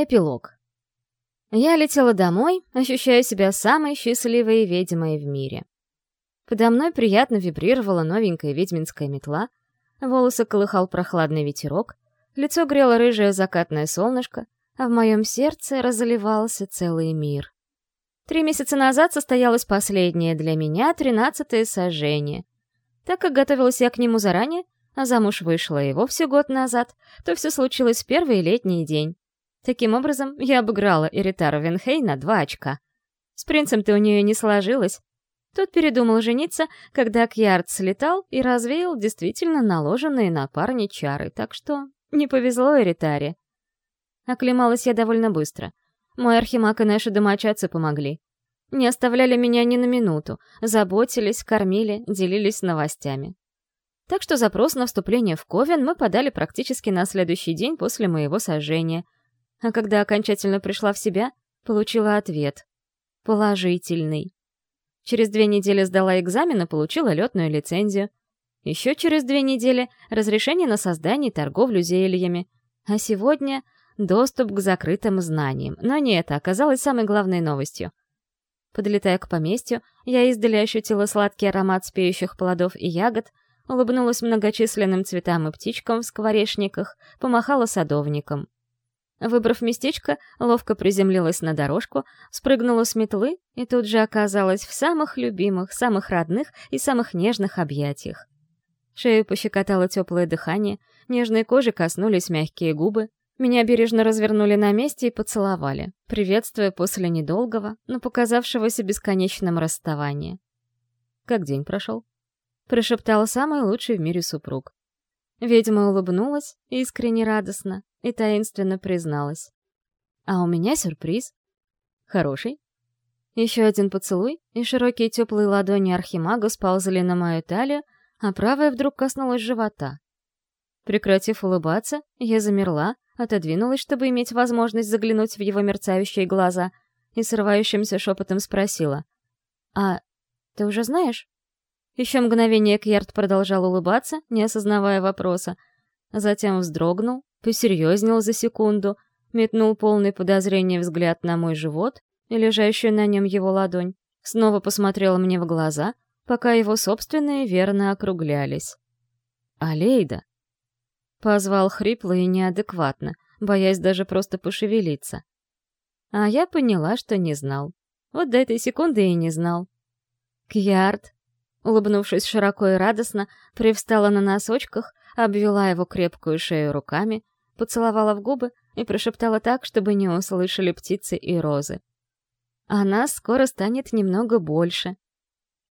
Эпилог. Я летела домой, ощущая себя самой счастливой ведьмой в мире. Подо мной приятно вибрировала новенькая ведьминская метла, волосы колыхал прохладный ветерок, лицо грело рыжее закатное солнышко, а в моем сердце разливался целый мир. Три месяца назад состоялось последнее для меня тринадцатое сожжение. Так как готовилась я к нему заранее, а замуж вышла и вовсе год назад, то все случилось в первый летний день. Таким образом, я обыграла Эритару Венхей на два очка. С принцем-то у нее не сложилось. Тот передумал жениться, когда Кьярд слетал и развеял действительно наложенные на парни чары, так что не повезло Эритаре. Оклемалась я довольно быстро. Мой архимаг и наши домочадцы помогли. Не оставляли меня ни на минуту, заботились, кормили, делились новостями. Так что запрос на вступление в Ковен мы подали практически на следующий день после моего сожжения — а когда окончательно пришла в себя, получила ответ. Положительный. Через две недели сдала экзамен и получила летную лицензию. Еще через две недели — разрешение на создание и торговлю зельями. А сегодня — доступ к закрытым знаниям. Но не это оказалось самой главной новостью. Подлетая к поместью, я издали ощутила сладкий аромат спеющих плодов и ягод, улыбнулась многочисленным цветам и птичкам в скворечниках, помахала садовникам. Выбрав местечко, ловко приземлилась на дорожку, спрыгнула с метлы и тут же оказалась в самых любимых, самых родных и самых нежных объятиях. Шею пощекотало теплое дыхание, нежной кожи коснулись мягкие губы, меня бережно развернули на месте и поцеловали, приветствуя после недолгого, но показавшегося бесконечным расставания. «Как день прошел?» — прошептал самый лучший в мире супруг. Ведьма улыбнулась, искренне радостно, и таинственно призналась. «А у меня сюрприз. Хороший?» Еще один поцелуй, и широкие теплые ладони Архимага сползли на мою талию, а правая вдруг коснулась живота. Прекратив улыбаться, я замерла, отодвинулась, чтобы иметь возможность заглянуть в его мерцающие глаза, и срывающимся шепотом спросила. «А ты уже знаешь?» Еще мгновение Кьярд продолжал улыбаться, не осознавая вопроса, затем вздрогнул, посерьезнел за секунду, метнул полный подозрения взгляд на мой живот и лежащую на нем его ладонь, снова посмотрел мне в глаза, пока его собственные верно округлялись. «Алейда!» Позвал хрипло и неадекватно, боясь даже просто пошевелиться. А я поняла, что не знал. Вот до этой секунды и не знал. «Кьярд!» Улыбнувшись широко и радостно, привстала на носочках, обвела его крепкую шею руками, поцеловала в губы и прошептала так, чтобы не услышали птицы и розы. «А нас скоро станет немного больше»,